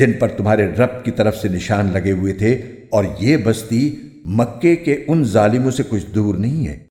جن پر تمہارے رب کی طرف سے نشان لگے ہوئے تھے اور یہ بستی مکے کے ان ظالموں سے کچھ دور نہیں ہے۔